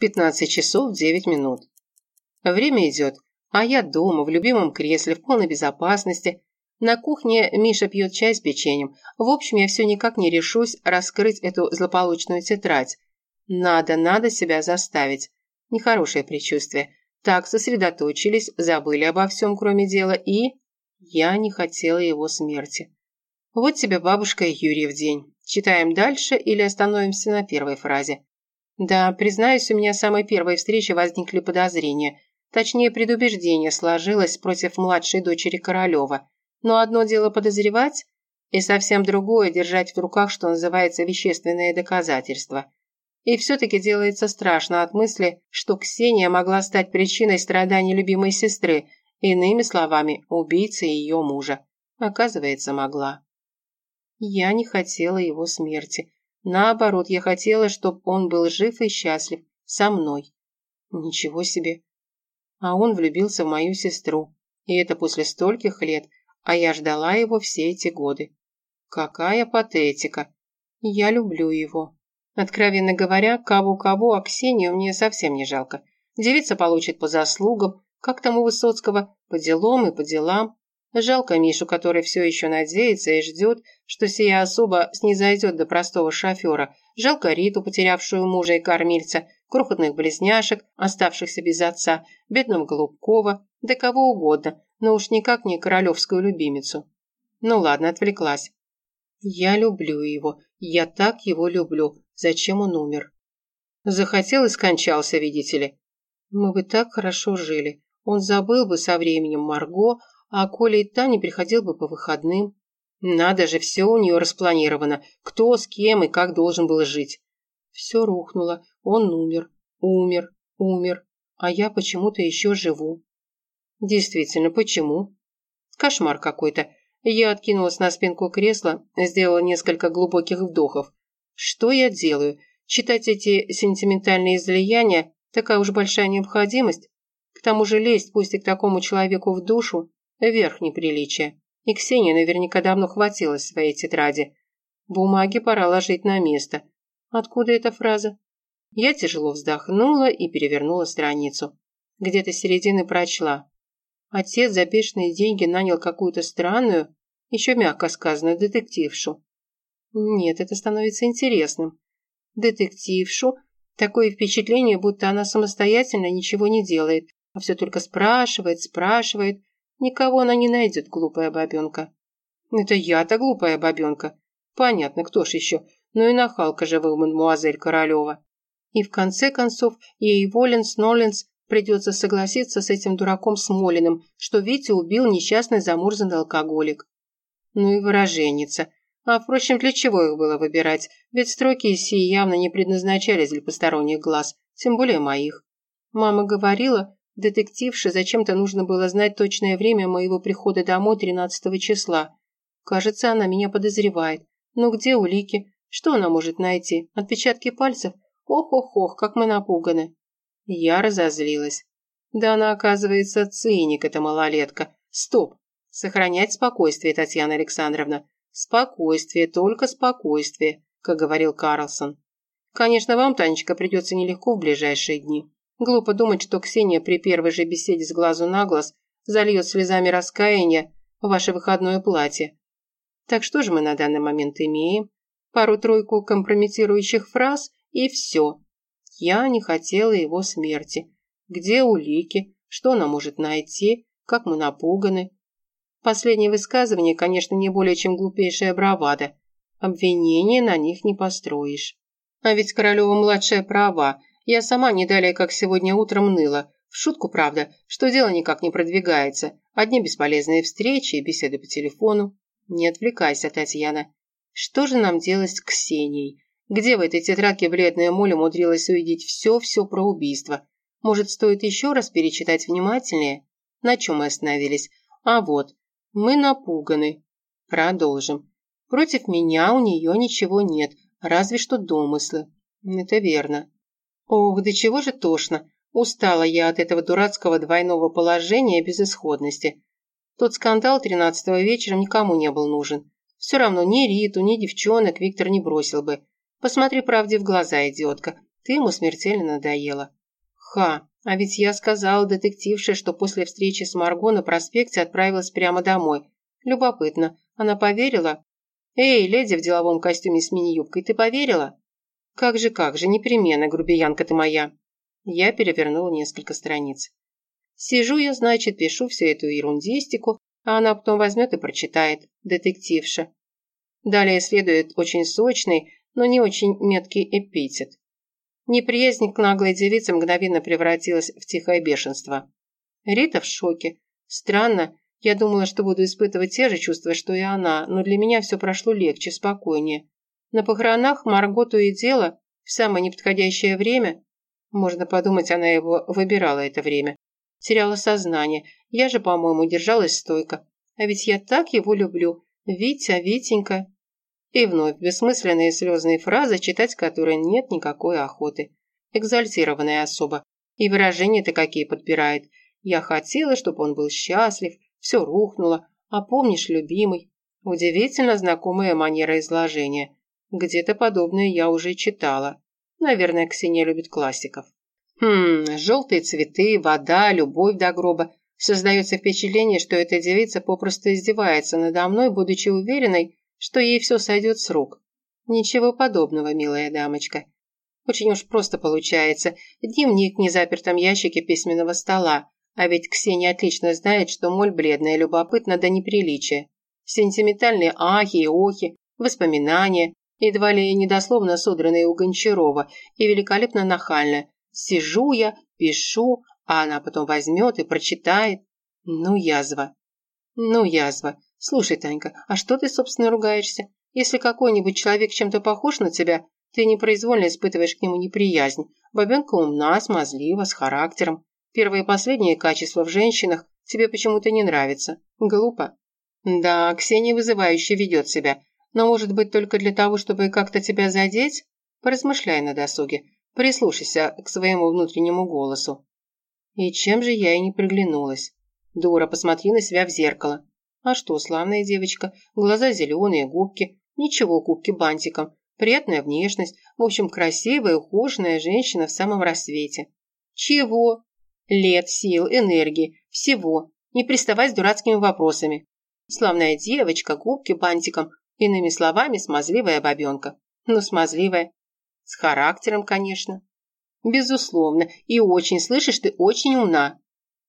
15 часов 9 минут. Время идет, а я дома, в любимом кресле, в полной безопасности. На кухне Миша пьет чай с печеньем. В общем, я все никак не решусь раскрыть эту злополучную тетрадь. Надо, надо себя заставить. Нехорошее предчувствие. Так сосредоточились, забыли обо всем, кроме дела, и... Я не хотела его смерти. Вот тебе бабушка Юрий в день. Читаем дальше или остановимся на первой фразе? Да, признаюсь, у меня с самой первой встречи возникли подозрения. Точнее, предубеждение сложилось против младшей дочери Королева. Но одно дело подозревать, и совсем другое держать в руках, что называется, вещественные доказательства. И все-таки делается страшно от мысли, что Ксения могла стать причиной страданий любимой сестры, иными словами, убийцей ее мужа. Оказывается, могла. Я не хотела его смерти. Наоборот, я хотела, чтобы он был жив и счастлив. Со мной. Ничего себе. А он влюбился в мою сестру. И это после стольких лет, а я ждала его все эти годы. Какая патетика. Я люблю его. Откровенно говоря, кого-кого, а Ксению мне совсем не жалко. Девица получит по заслугам, как там у Высоцкого, по делам и по делам. Жалко Мишу, который все еще надеется и ждет, что сия особа снизойдет до простого шофера. Жалко Риту, потерявшую мужа и кормильца, крохотных близняшек, оставшихся без отца, бедного Голубкова, да кого угодно, но уж никак не королевскую любимицу. Ну ладно, отвлеклась. Я люблю его, я так его люблю. Зачем он умер? Захотел и скончался, видите ли. Мы бы так хорошо жили. Он забыл бы со временем Марго, а Коля и та не приходил бы по выходным. Надо же, все у нее распланировано. Кто, с кем и как должен был жить. Все рухнуло. Он умер, умер, умер. А я почему-то еще живу. Действительно, почему? Кошмар какой-то. Я откинулась на спинку кресла, сделала несколько глубоких вдохов. Что я делаю? Читать эти сентиментальные излияния – такая уж большая необходимость? К тому же лезть, пусть и к такому человеку в душу – верх неприличия. И Ксения наверняка давно хватилась своей тетради. Бумаги пора ложить на место. Откуда эта фраза? Я тяжело вздохнула и перевернула страницу. Где-то середины прочла. Отец за бешеные деньги нанял какую-то странную, еще мягко сказано, детектившу. Нет, это становится интересным. Детектившу такое впечатление, будто она самостоятельно ничего не делает, а все только спрашивает, спрашивает. Никого она не найдет, глупая бабенка. Это я-то глупая бабенка. Понятно, кто ж еще. Ну и нахалка же вы, мадемуазель Королева. И в конце концов, ей Воленс Ноленс придется согласиться с этим дураком Смолиным, что Витя убил несчастный замурзанный алкоголик. Ну и выраженница. А, впрочем, для чего их было выбирать? Ведь строки сии явно не предназначались для посторонних глаз, тем более моих. Мама говорила, детективше зачем-то нужно было знать точное время моего прихода домой 13 числа. Кажется, она меня подозревает. Но где улики? Что она может найти? Отпечатки пальцев? Ох-ох-ох, как мы напуганы. Я разозлилась. Да она, оказывается, циник, эта малолетка. Стоп. Сохранять спокойствие, Татьяна Александровна. Спокойствие, только спокойствие, как говорил Карлсон. Конечно, вам, Танечка, придется нелегко в ближайшие дни. Глупо думать, что Ксения при первой же беседе с глазу на глаз зальет слезами раскаяния ваше выходное платье. Так что же мы на данный момент имеем? Пару-тройку компрометирующих фраз и все. Я не хотела его смерти. Где улики? Что она может найти? Как мы напуганы? Последнее высказывание, конечно, не более чем глупейшая бравада. Обвинения на них не построишь. А ведь Королева-младшая права. Я сама не далее, как сегодня утром ныла. В шутку, правда, что дело никак не продвигается. Одни бесполезные встречи и беседы по телефону. Не отвлекайся, Татьяна. Что же нам делать с Ксенией? Где в этой тетрадке бледная Моля умудрилась увидеть все-все про убийство? Может, стоит еще раз перечитать внимательнее? На чем мы остановились? А вот, мы напуганы. Продолжим. Против меня у нее ничего нет, разве что домыслы. Это верно. Ох, до чего же тошно. Устала я от этого дурацкого двойного положения безысходности. Тот скандал тринадцатого вечером никому не был нужен. Все равно ни Риту, ни девчонок Виктор не бросил бы. Посмотри правде в глаза, идиотка. Ты ему смертельно надоела. Ха, а ведь я сказала детективше, что после встречи с Марго на проспекте отправилась прямо домой. Любопытно, она поверила? Эй, леди в деловом костюме с мини-юбкой, ты поверила? Как же, как же, непременно, грубиянка ты моя. Я перевернула несколько страниц. Сижу я, значит, пишу всю эту ерундистику, а она потом возьмет и прочитает. Детективша. Далее следует очень сочный, но не очень меткий эпитет. Неприязнь к наглой девице мгновенно превратилась в тихое бешенство. Рита в шоке. Странно, я думала, что буду испытывать те же чувства, что и она, но для меня все прошло легче, спокойнее. На похоронах Марго то и дело, в самое неподходящее время, можно подумать, она его выбирала это время, теряла сознание. Я же, по-моему, держалась стойко. А ведь я так его люблю. Витя, Витенька. И вновь бессмысленные слезные фразы, читать которые нет никакой охоты. Экзальтированная особа. И выражения-то какие подбирает. Я хотела, чтобы он был счастлив, все рухнуло. А помнишь, любимый? Удивительно знакомая манера изложения. Где-то подобное я уже читала. Наверное, Ксения любит классиков. Хм, желтые цветы, вода, любовь до гроба. Создается впечатление, что эта девица попросту издевается надо мной, будучи уверенной, что ей все сойдет с рук. Ничего подобного, милая дамочка. Очень уж просто получается. Дневник в незапертом ящике письменного стола. А ведь Ксения отлично знает, что моль бледная любопытна до неприличия. Сентиментальные ахи и охи, воспоминания, едва ли недословно содранные у Гончарова, и великолепно нахальная. Сижу я, пишу, а она потом возьмет и прочитает. Ну, язва. Ну, язва. Слушай, Танька, а что ты, собственно, ругаешься? Если какой-нибудь человек чем-то похож на тебя, ты непроизвольно испытываешь к нему неприязнь. Бабенка умна, смазлива, с характером. Первые и последние качества в женщинах тебе почему-то не нравятся. Глупо. Да, Ксения вызывающе ведет себя. Но, может быть, только для того, чтобы как-то тебя задеть? Поразмышляй на досуге. Прислушайся к своему внутреннему голосу. И чем же я и не приглянулась? Дура, посмотри на себя в зеркало. А что, славная девочка, глаза зеленые, губки. Ничего, губки бантиком. Приятная внешность. В общем, красивая, ухоженная женщина в самом рассвете. Чего? Лет, сил, энергии, всего. Не приставай с дурацкими вопросами. Славная девочка, губки бантиком. Иными словами, смазливая бабенка. Ну, смазливая. С характером, конечно. Безусловно. И очень, слышишь, ты очень умна.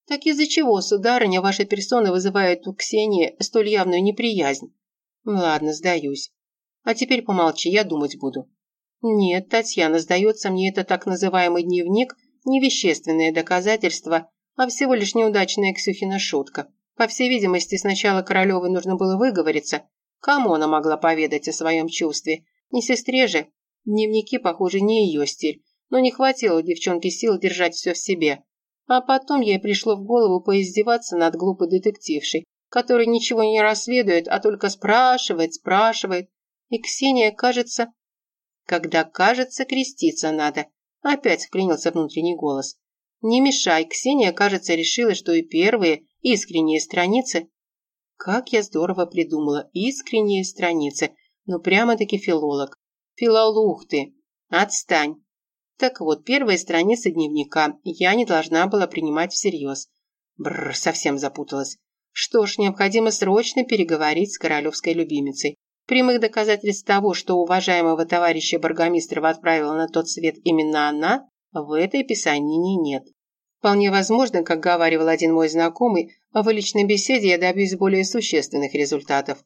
Так из-за чего, сударыня, ваша персона вызывает у Ксении столь явную неприязнь? Ладно, сдаюсь. А теперь помолчи, я думать буду. Нет, Татьяна, сдается мне это так называемый дневник не вещественное доказательство, а всего лишь неудачная Ксюхина шутка. По всей видимости, сначала Королевой нужно было выговориться. Кому она могла поведать о своем чувстве? Не сестре же, Дневники, похоже, не ее стиль, но не хватило у девчонки сил держать все в себе. А потом ей пришло в голову поиздеваться над глупой детектившей, которая ничего не расследует, а только спрашивает, спрашивает. И Ксения, кажется... Когда, кажется, креститься надо. Опять вклинился внутренний голос. Не мешай, Ксения, кажется, решила, что и первые, искренние страницы... Как я здорово придумала, искренние страницы. Ну, прямо-таки филолог. Филолух ты. Отстань. Так вот, первая страница дневника я не должна была принимать всерьез. Бррр, совсем запуталась. Что ж, необходимо срочно переговорить с королевской любимицей. Прямых доказательств того, что уважаемого товарища Баргомистрова отправила на тот свет именно она, в этой писанине нет. Вполне возможно, как говаривал один мой знакомый, в личной беседе я добьюсь более существенных результатов.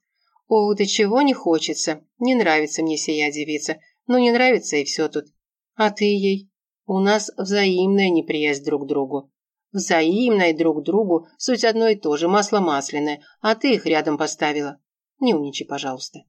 О, до чего не хочется. Не нравится мне сия девица. Ну, не нравится и все тут. А ты ей? У нас взаимная неприязнь друг к другу. Взаимная друг другу, суть одно и то же, масло масляное, а ты их рядом поставила. Не умничай, пожалуйста.